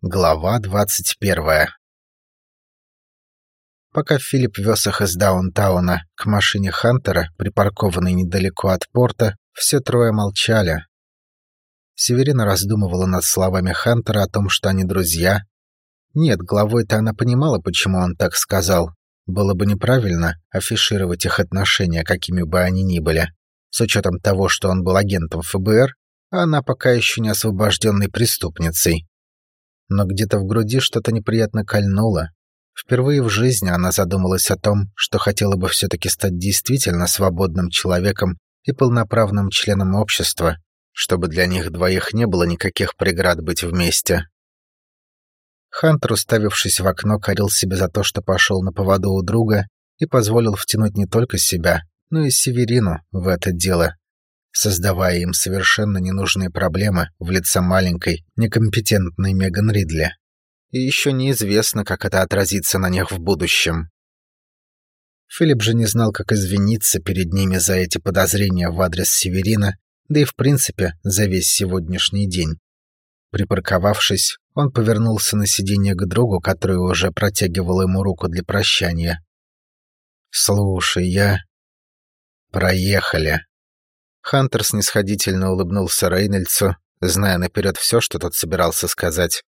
Глава двадцать первая Пока Филипп вез их из даунтауна к машине Хантера, припаркованной недалеко от порта, все трое молчали. Северина раздумывала над словами Хантера о том, что они друзья. Нет, головой-то она понимала, почему он так сказал. Было бы неправильно афишировать их отношения, какими бы они ни были. С учетом того, что он был агентом ФБР, а она пока еще не освобожденной преступницей но где-то в груди что-то неприятно кольнуло. Впервые в жизни она задумалась о том, что хотела бы все-таки стать действительно свободным человеком и полноправным членом общества, чтобы для них двоих не было никаких преград быть вместе. Хантер, уставившись в окно, корил себе за то, что пошел на поводу у друга и позволил втянуть не только себя, но и Северину в это дело, создавая им совершенно ненужные проблемы в лице маленькой, некомпетентной Меган Ридли. И еще неизвестно, как это отразится на них в будущем. Филипп же не знал, как извиниться перед ними за эти подозрения в адрес Северина, да и в принципе за весь сегодняшний день. Припарковавшись, он повернулся на сиденье к другу, который уже протягивал ему руку для прощания. «Слушай, я...» «Проехали», Хантер снисходительно улыбнулся Рейнольдсу, зная наперед все, что тот собирался сказать.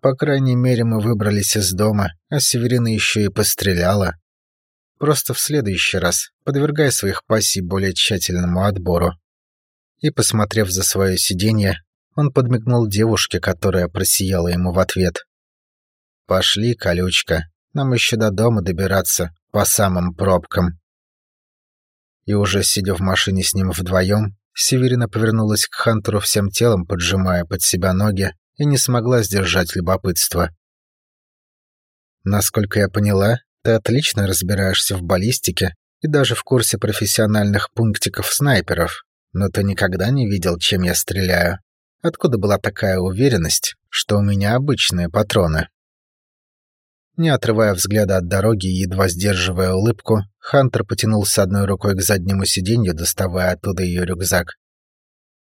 По крайней мере, мы выбрались из дома, а Северина еще и постреляла. Просто в следующий раз подвергай своих пассий более тщательному отбору. И, посмотрев за свое сиденье, он подмигнул девушке, которая просияла ему в ответ. «Пошли, колючка, нам еще до дома добираться по самым пробкам». И уже сидя в машине с ним вдвоем, Северина повернулась к Хантеру всем телом, поджимая под себя ноги, и не смогла сдержать любопытство. «Насколько я поняла, ты отлично разбираешься в баллистике и даже в курсе профессиональных пунктиков снайперов, но ты никогда не видел, чем я стреляю. Откуда была такая уверенность, что у меня обычные патроны?» Не отрывая взгляда от дороги и едва сдерживая улыбку, Хантер потянулся одной рукой к заднему сиденью, доставая оттуда ее рюкзак.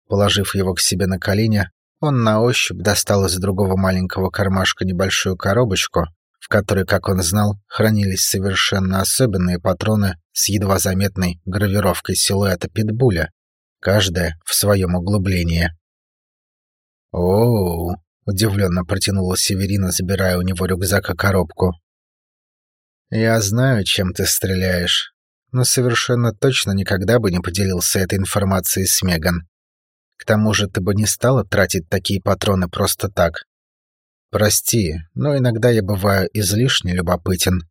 Положив его к себе на колени, он на ощупь достал из другого маленького кармашка небольшую коробочку, в которой, как он знал, хранились совершенно особенные патроны с едва заметной гравировкой силуэта питбуля, каждая в своем углублении. «Оу!» Удивленно протянула Северина, забирая у него рюкзак и коробку. «Я знаю, чем ты стреляешь, но совершенно точно никогда бы не поделился этой информацией с Меган. К тому же ты бы не стала тратить такие патроны просто так. Прости, но иногда я бываю излишне любопытен.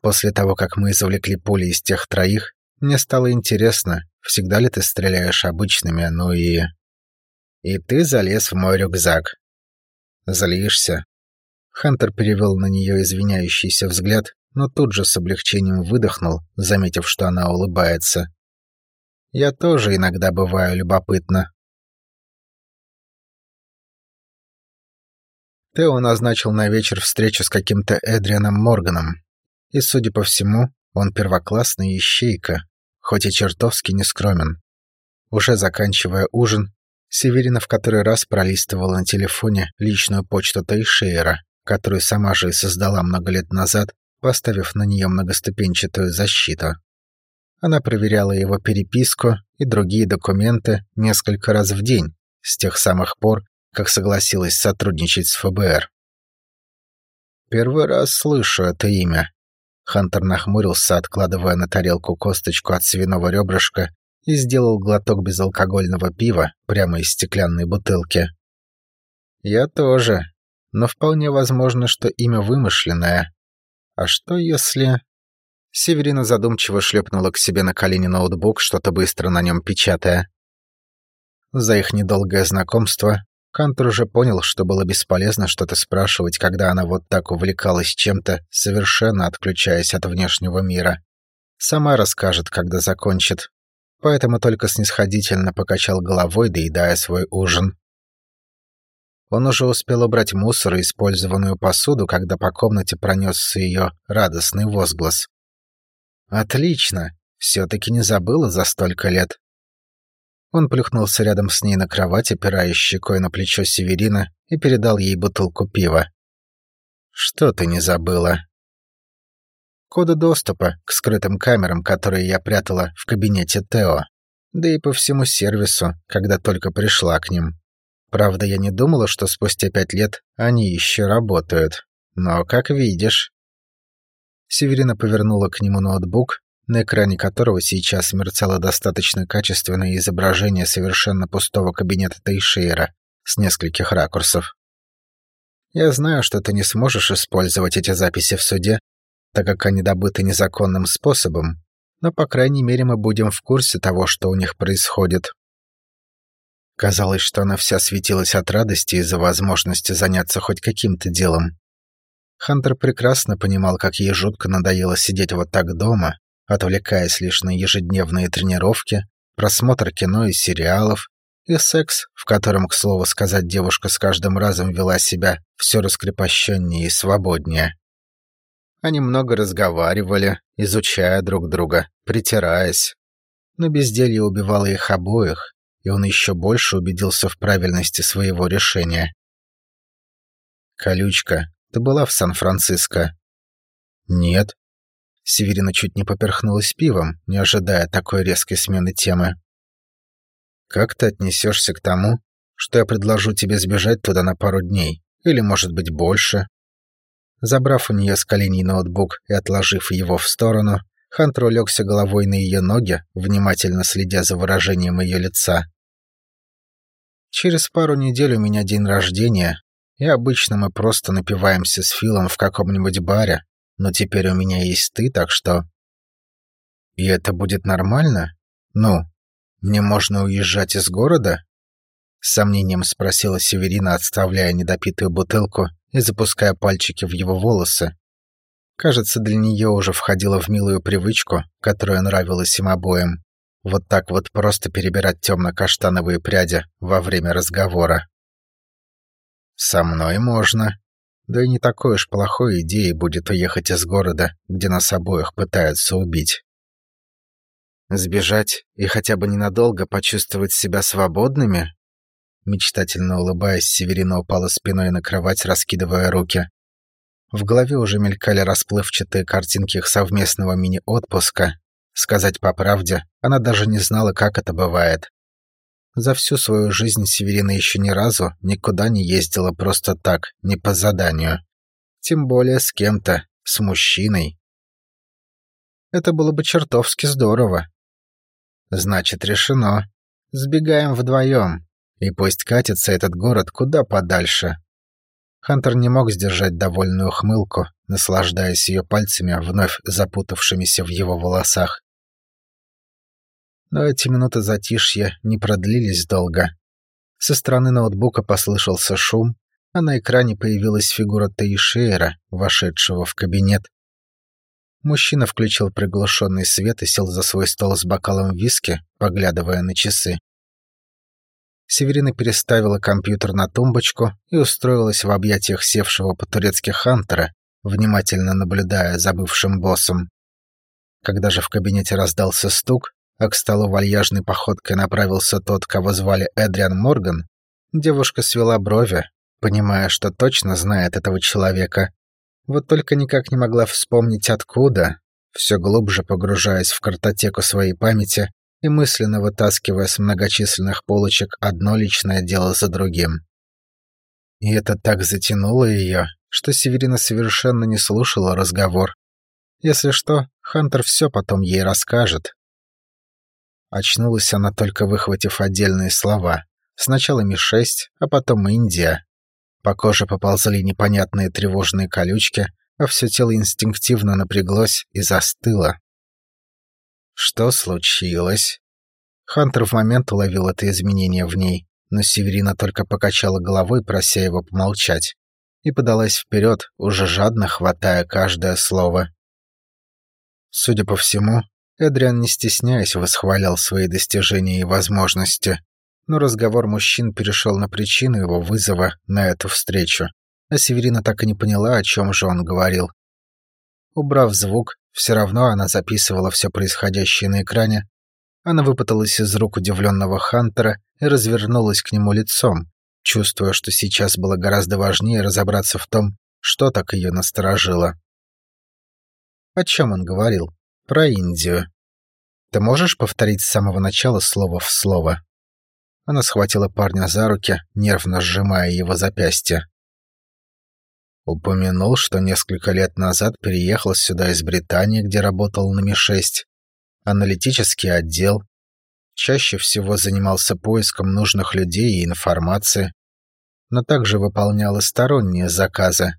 После того, как мы извлекли пули из тех троих, мне стало интересно, всегда ли ты стреляешь обычными, ну и... И ты залез в мой рюкзак. Злишься?» Хантер перевел на нее извиняющийся взгляд, но тут же с облегчением выдохнул, заметив, что она улыбается. «Я тоже иногда бываю любопытна». Тео назначил на вечер встречу с каким-то Эдрианом Морганом. И, судя по всему, он первоклассный ищейка, хоть и чертовски нескромен. Уже заканчивая ужин, Северина в который раз пролистывала на телефоне личную почту Тейшейра, которую сама же и создала много лет назад, поставив на нее многоступенчатую защиту. Она проверяла его переписку и другие документы несколько раз в день, с тех самых пор, как согласилась сотрудничать с ФБР. «Первый раз слышу это имя». Хантер нахмурился, откладывая на тарелку косточку от свиного ребрышка и сделал глоток безалкогольного пива прямо из стеклянной бутылки. «Я тоже, но вполне возможно, что имя вымышленное. А что если...» Северина задумчиво шлепнула к себе на колени ноутбук, что-то быстро на нем печатая. За их недолгое знакомство Кантер уже понял, что было бесполезно что-то спрашивать, когда она вот так увлекалась чем-то, совершенно отключаясь от внешнего мира. Сама расскажет, когда закончит поэтому только снисходительно покачал головой, доедая свой ужин. Он уже успел убрать мусор и использованную посуду, когда по комнате пронесся ее радостный возглас. «Отлично! Все-таки не забыла за столько лет!» Он плюхнулся рядом с ней на кровать, опираясь щекой на плечо Северина, и передал ей бутылку пива. «Что ты не забыла?» «Коды доступа к скрытым камерам, которые я прятала в кабинете Тео, да и по всему сервису, когда только пришла к ним. Правда, я не думала, что спустя пять лет они еще работают. Но, как видишь...» Северина повернула к нему ноутбук, на экране которого сейчас мерцало достаточно качественное изображение совершенно пустого кабинета Тейшейра с нескольких ракурсов. «Я знаю, что ты не сможешь использовать эти записи в суде, так как они добыты незаконным способом, но, по крайней мере, мы будем в курсе того, что у них происходит». Казалось, что она вся светилась от радости из-за возможности заняться хоть каким-то делом. Хантер прекрасно понимал, как ей жутко надоело сидеть вот так дома, отвлекаясь лишь на ежедневные тренировки, просмотр кино и сериалов, и секс, в котором, к слову сказать, девушка с каждым разом вела себя все раскрепощеннее и свободнее. Они много разговаривали, изучая друг друга, притираясь. Но безделье убивало их обоих, и он еще больше убедился в правильности своего решения. «Колючка, ты была в Сан-Франциско?» «Нет», Северина чуть не поперхнулась пивом, не ожидая такой резкой смены темы. «Как ты отнесешься к тому, что я предложу тебе сбежать туда на пару дней, или, может быть, больше?» Забрав у нее с коленей ноутбук и отложив его в сторону, Хантер улегся головой на ее ноги, внимательно следя за выражением ее лица. «Через пару недель у меня день рождения, и обычно мы просто напиваемся с Филом в каком-нибудь баре, но теперь у меня есть ты, так что... И это будет нормально? Ну, мне можно уезжать из города? С сомнением спросила Северина, отставляя недопитую бутылку и запуская пальчики в его волосы. Кажется, для нее уже входила в милую привычку, которая нравилась им обоим. Вот так вот просто перебирать темно-каштановые пряди во время разговора. «Со мной можно», да и не такой уж плохой идеей будет уехать из города, где нас обоих пытаются убить. Сбежать и хотя бы ненадолго почувствовать себя свободными? Мечтательно улыбаясь, Северина упала спиной на кровать, раскидывая руки. В голове уже мелькали расплывчатые картинки их совместного мини-отпуска. Сказать по правде, она даже не знала, как это бывает. За всю свою жизнь Северина еще ни разу никуда не ездила просто так, не по заданию. Тем более с кем-то, с мужчиной. Это было бы чертовски здорово. Значит, решено. Сбегаем вдвоем. И пусть катится этот город куда подальше. Хантер не мог сдержать довольную хмылку, наслаждаясь ее пальцами, вновь запутавшимися в его волосах. Но эти минуты затишья не продлились долго. Со стороны ноутбука послышался шум, а на экране появилась фигура Таишейра, вошедшего в кабинет. Мужчина включил приглушенный свет и сел за свой стол с бокалом виски, поглядывая на часы. Северина переставила компьютер на тумбочку и устроилась в объятиях севшего по-турецки Хантера, внимательно наблюдая за бывшим боссом. Когда же в кабинете раздался стук, а к столу вальяжной походкой направился тот, кого звали Эдриан Морган, девушка свела брови, понимая, что точно знает этого человека. Вот только никак не могла вспомнить откуда, все глубже погружаясь в картотеку своей памяти и мысленно вытаскивая с многочисленных полочек одно личное дело за другим. И это так затянуло ее, что Северина совершенно не слушала разговор. Если что, Хантер все потом ей расскажет, Очнулась она только выхватив отдельные слова. Сначала Ми-6, а потом Индия. По коже поползли непонятные тревожные колючки, а все тело инстинктивно напряглось и застыло. Что случилось? Хантер в момент уловил это изменение в ней, но Северина только покачала головой, прося его помолчать, и подалась вперед, уже жадно хватая каждое слово. Судя по всему, Эдриан, не стесняясь, восхвалял свои достижения и возможности, но разговор мужчин перешел на причину его вызова на эту встречу, а Северина так и не поняла, о чем же он говорил. Убрав звук, все равно она записывала все происходящее на экране, Она выпуталась из рук удивленного Хантера и развернулась к нему лицом, чувствуя, что сейчас было гораздо важнее разобраться в том, что так ее насторожило. О чем он говорил? Про Индию. Ты можешь повторить с самого начала слово в слово? Она схватила парня за руки, нервно сжимая его запястье. Упомянул, что несколько лет назад переехал сюда из Британии, где работал на Ми-6. Аналитический отдел. Чаще всего занимался поиском нужных людей и информации, но также выполнял и сторонние заказы.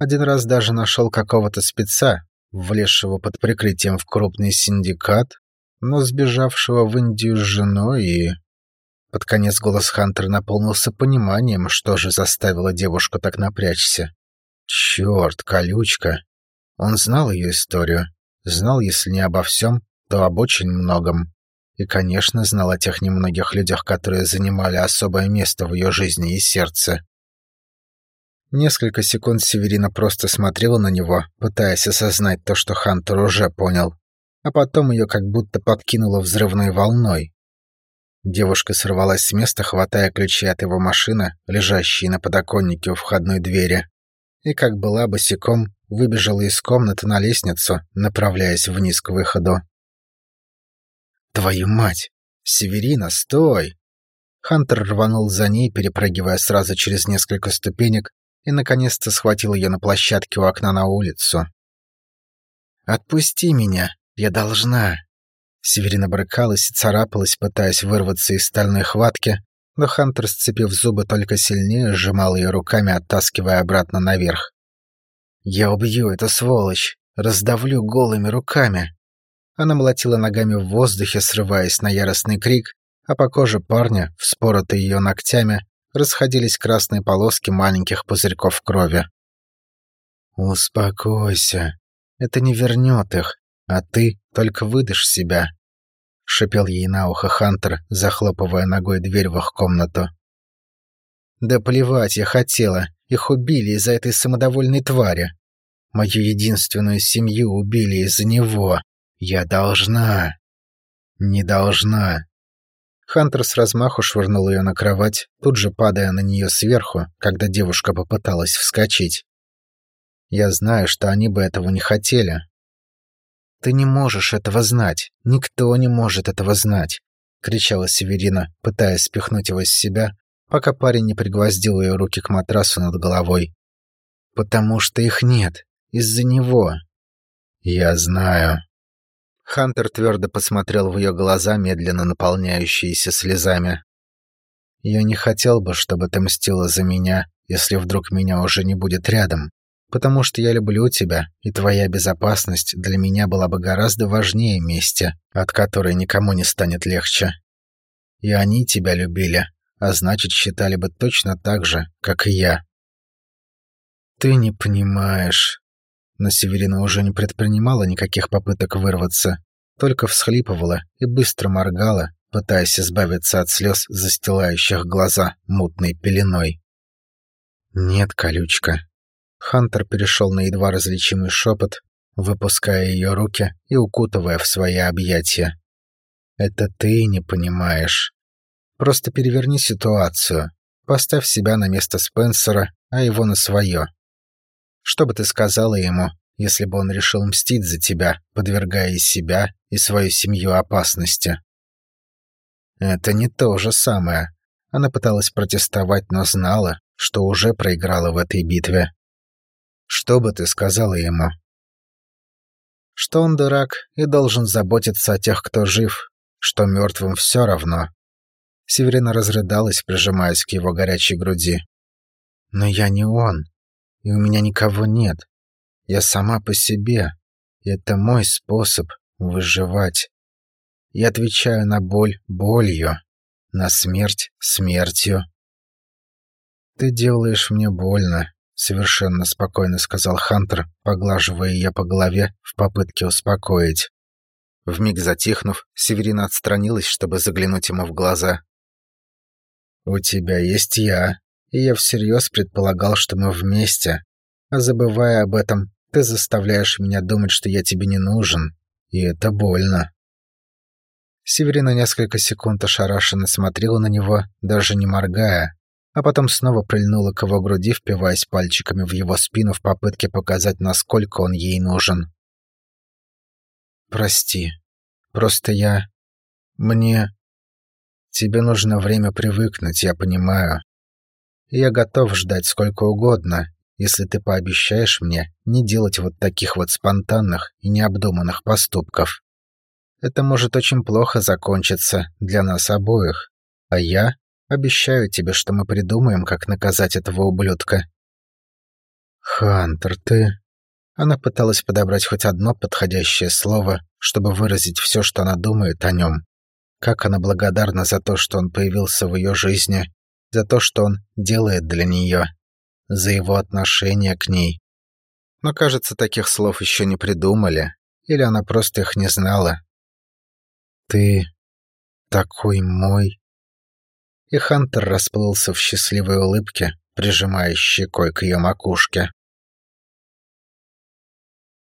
Один раз даже нашел какого-то спеца, влезшего под прикрытием в крупный синдикат, но сбежавшего в Индию с женой и... Под конец голос Хантер наполнился пониманием, что же заставило девушку так напрячься. Черт, колючка. Он знал ее историю. Знал, если не обо всем, то об очень многом. И, конечно, знал о тех немногих людях, которые занимали особое место в ее жизни и сердце. Несколько секунд Северина просто смотрела на него, пытаясь осознать то, что Хантер уже понял. А потом ее как будто подкинуло взрывной волной. Девушка сорвалась с места, хватая ключи от его машины, лежащие на подоконнике у входной двери и, как была босиком, выбежала из комнаты на лестницу, направляясь вниз к выходу. «Твою мать! Северина, стой!» Хантер рванул за ней, перепрыгивая сразу через несколько ступенек, и наконец-то схватил ее на площадке у окна на улицу. «Отпусти меня! Я должна!» Северина брыкалась и царапалась, пытаясь вырваться из стальной хватки, но Хантер, сцепив зубы, только сильнее сжимал ее руками, оттаскивая обратно наверх. «Я убью эту сволочь! Раздавлю голыми руками!» Она молотила ногами в воздухе, срываясь на яростный крик, а по коже парня, вспоротой ее ногтями, расходились красные полоски маленьких пузырьков крови. «Успокойся. Это не вернет их, а ты только выдашь себя», — шипел ей на ухо Хантер, захлопывая ногой дверь в их комнату. «Да плевать я хотела. Их убили из-за этой самодовольной твари. Мою единственную семью убили из-за него. Я должна. Не должна». Хантер с размаху швырнул ее на кровать, тут же падая на нее сверху, когда девушка попыталась вскочить. «Я знаю, что они бы этого не хотели, «Ты не можешь этого знать. Никто не может этого знать!» — кричала Северина, пытаясь спихнуть его с себя, пока парень не пригвоздил ее руки к матрасу над головой. «Потому что их нет. Из-за него». «Я знаю». Хантер твердо посмотрел в ее глаза, медленно наполняющиеся слезами. «Я не хотел бы, чтобы ты мстила за меня, если вдруг меня уже не будет рядом потому что я люблю тебя, и твоя безопасность для меня была бы гораздо важнее мести, от которой никому не станет легче. И они тебя любили, а значит, считали бы точно так же, как и я. Ты не понимаешь. Но Северина уже не предпринимала никаких попыток вырваться, только всхлипывала и быстро моргала, пытаясь избавиться от слез, застилающих глаза мутной пеленой. «Нет, колючка, Хантер перешел на едва различимый шепот, выпуская ее руки и укутывая в свои объятия. «Это ты не понимаешь. Просто переверни ситуацию. Поставь себя на место Спенсера, а его на свое. Что бы ты сказала ему, если бы он решил мстить за тебя, подвергая и себя, и свою семью опасности?» «Это не то же самое». Она пыталась протестовать, но знала, что уже проиграла в этой битве. Что бы ты сказала ему? Что он дурак и должен заботиться о тех, кто жив, что мертвым все равно. Северина разрыдалась, прижимаясь к его горячей груди. Но я не он, и у меня никого нет. Я сама по себе, и это мой способ выживать. Я отвечаю на боль болью, на смерть смертью. Ты делаешь мне больно, совершенно спокойно сказал Хантер, поглаживая ее по голове в попытке успокоить. Вмиг затихнув, Северина отстранилась, чтобы заглянуть ему в глаза. «У тебя есть я, и я всерьез предполагал, что мы вместе. А забывая об этом, ты заставляешь меня думать, что я тебе не нужен, и это больно». Северина несколько секунд ошарашенно смотрела на него, даже не моргая, а потом снова прильнула к его груди, впиваясь пальчиками в его спину в попытке показать, насколько он ей нужен. «Прости. Просто я... Мне... Тебе нужно время привыкнуть, я понимаю. я готов ждать сколько угодно, если ты пообещаешь мне не делать вот таких вот спонтанных и необдуманных поступков. Это может очень плохо закончиться для нас обоих, а я Обещаю тебе, что мы придумаем, как наказать этого ублюдка». «Хантер, ты...» Она пыталась подобрать хоть одно подходящее слово, чтобы выразить все, что она думает о нем. Как она благодарна за то, что он появился в ее жизни, за то, что он делает для нее, за его отношение к ней. Но, кажется, таких слов еще не придумали, или она просто их не знала. «Ты такой мой...» и Хантер расплылся в счастливой улыбке, прижимая щекой к ее макушке.